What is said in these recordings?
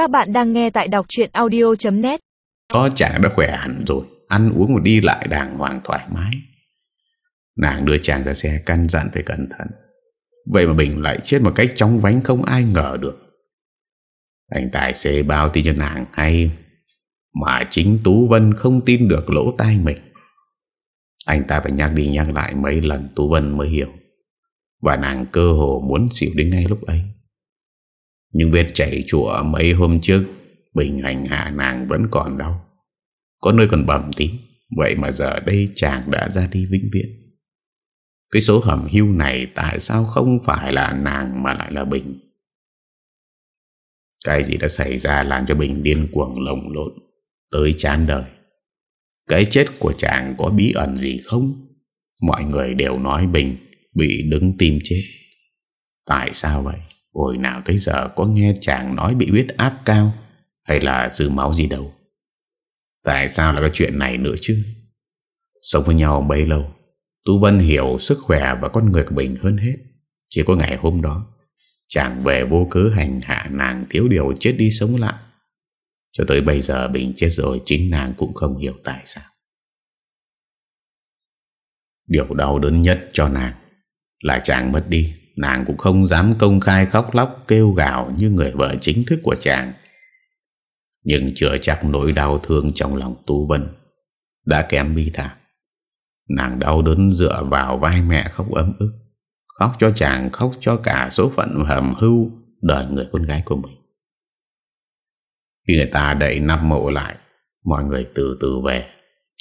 Các bạn đang nghe tại đọc chuyện audio.net Có chàng đã khỏe hẳn rồi, Ăn uống và đi lại đàng hoàng thoải mái. Nàng đưa chàng ra xe căn dặn phải cẩn thận. Vậy mà Bình lại chết một cách chóng vánh không ai ngờ được. Anh tài xế bao tin cho nàng hay, Mà chính Tú Vân không tin được lỗ tai mình. Anh ta phải nhắc đi nhắc lại mấy lần Tú Vân mới hiểu. Và nàng cơ hồ muốn xỉu đến ngay lúc ấy. Nhưng vết chảy chùa mấy hôm trước, Bình hành hạ nàng vẫn còn đau. Có nơi còn bầm tím, Vậy mà giờ đây chàng đã ra đi vĩnh viễn. Cái số hầm hưu này Tại sao không phải là nàng Mà lại là Bình? Cái gì đã xảy ra Làm cho Bình điên cuồng lồng lộn, Tới chán đời? Cái chết của chàng có bí ẩn gì không? Mọi người đều nói Bình Bị đứng tim chết. Tại sao vậy? Hồi nào tới giờ có nghe chàng nói bị huyết áp cao Hay là dư máu gì đâu? Tại sao là cái chuyện này nữa chứ? Sống với nhau bấy lâu, Tú Vân hiểu sức khỏe và con người của Bình hơn hết. Chỉ có ngày hôm đó, Chàng về vô cớ hành hạ nàng thiếu điều chết đi sống lại. Cho tới bây giờ Bình chết rồi, Chính nàng cũng không hiểu tại sao. Điều đau đớn nhất cho nàng Là chàng mất đi. Nàng cũng không dám công khai khóc lóc, Kêu gào như người vợ chính thức của chàng. Nhưng chưa chắc nỗi đau thương trong lòng Tu Vân Đã kém bi thảm. Nàng đau đớn dựa vào vai mẹ khóc ấm ức, Khóc cho chàng, Khóc cho cả số phận hầm hưu Đời người con gái của mình. Khi người ta đẩy nắp mộ lại, Mọi người từ từ về.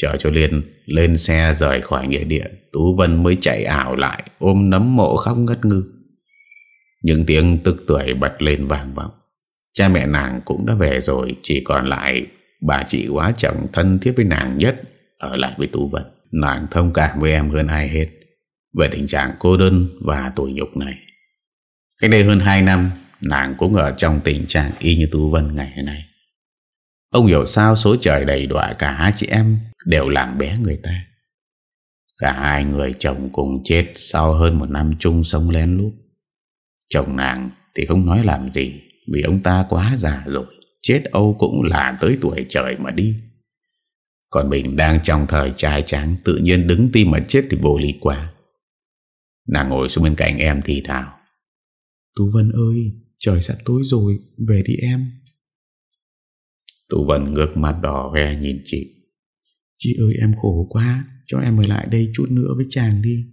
Chờ cho Liên lên xe rời khỏi nghĩa địa. Tú Vân mới chạy ảo lại, Ôm nấm mộ khóc ngất ngư. Những tiếng tức tuổi bật lên vàng vọng. Cha mẹ nàng cũng đã về rồi, Chỉ còn lại bà chị quá chồng thân thiết với nàng nhất Ở lại với Tú Vân. Nàng thông cảm với em hơn ai hết Về tình trạng cô đơn và tủi nhục này. Cách đây hơn 2 năm, Nàng cũng ở trong tình trạng y như Tú Vân ngày hôm nay. Ông hiểu sao số trời đầy đọa cả hai chị em đều làm bé người ta. Cả hai người chồng cùng chết sau hơn một năm chung sống lén lút. Chồng nàng thì không nói làm gì vì ông ta quá già rồi. Chết Âu cũng là tới tuổi trời mà đi. Còn mình đang trong thời trai tráng tự nhiên đứng tim mà chết thì vô lý quá. Nàng ngồi xuống bên cạnh em thì thào. Tú Vân ơi, trời sắp tối rồi, về đi em. Tú Vân ngước mặt đỏ ve nhìn chị. Chị ơi em khổ quá, cho em ở lại đây chút nữa với chàng đi.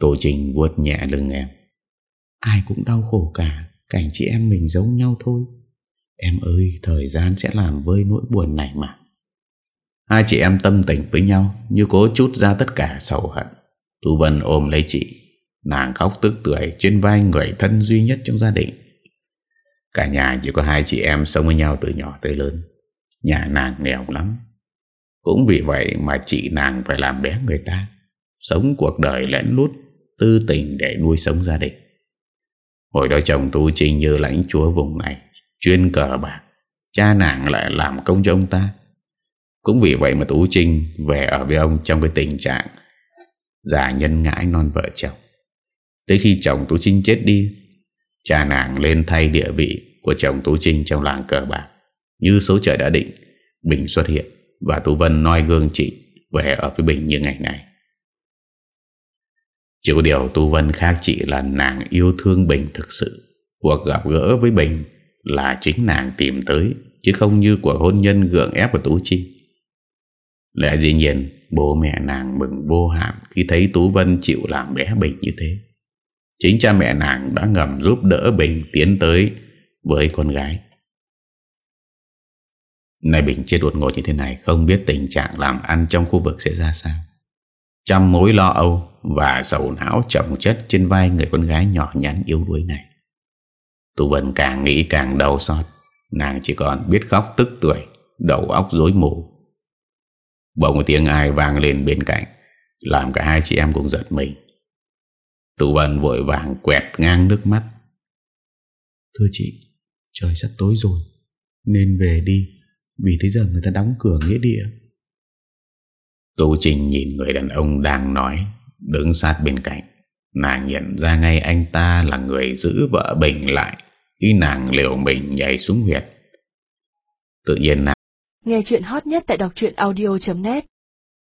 Tô Trình vuốt nhẹ lưng em. Ai cũng đau khổ cả, cảnh chị em mình giống nhau thôi. Em ơi, thời gian sẽ làm vơi nỗi buồn này mà. Hai chị em tâm tình với nhau như cố chút ra tất cả sầu hận. Tú Vân ôm lấy chị, nàng khóc tức tuổi trên vai người thân duy nhất trong gia đình. Cả nhà chỉ có hai chị em sống với nhau từ nhỏ tới lớn. Nhà nàng nghèo lắm. Cũng vì vậy mà chị nàng phải làm bé người ta. Sống cuộc đời lén lút, tư tình để nuôi sống gia đình. Hồi đó chồng Tú Trinh như lãnh chúa vùng này, chuyên cờ bạc. Cha nàng lại làm công cho ông ta. Cũng vì vậy mà Tú Trinh về ở với ông trong cái tình trạng già nhân ngãi non vợ chồng. Tới khi chồng Tú Trinh chết đi, cha nàng lên thay địa vị của chồng Tú Trinh trong làng cờ bạc. Như số trời đã định, Bình xuất hiện và Tú Vân noi gương chị về ở với Bình như ngày này. Chỉ có điều Tú Vân khác chị là nàng yêu thương Bình thực sự. Cuộc gặp gỡ với Bình là chính nàng tìm tới, chứ không như cuộc hôn nhân gượng ép của Tú Trinh. Lẽ dĩ nhiên, bố mẹ nàng mừng vô hạn khi thấy Tú Vân chịu làm bé Bình như thế. Chính cha mẹ nàng đã ngầm giúp đỡ Bình tiến tới với con gái. Nay Bình chết đột ngột như thế này, Không biết tình trạng làm ăn trong khu vực sẽ ra sao. Trăm mối lo âu Và sầu não chậm chất Trên vai người con gái nhỏ nhắn yếu đuối này. Tu Vân càng nghĩ càng đau xót. Nàng chỉ còn biết khóc tức tuổi, Đầu óc rối mù. Bỗng một tiếng ai vang lên bên cạnh, Làm cả hai chị em cùng giật mình. Tu Vân vội vàng quẹt ngang nước mắt. Thưa chị, Trời sắp tối rồi, Nên về đi. Vì thế giờ người ta đóng cửa nghĩa địa. Tô Trình nhìn người đàn ông đang nói Đứng sát bên cạnh. Nàng nhận ra ngay anh ta là người giữ vợ Bình lại Khi nàng liều mình nhảy xuống huyệt. Tự nhiên nàng Nghe chuyện hot nhất tại đọc truyện audio.net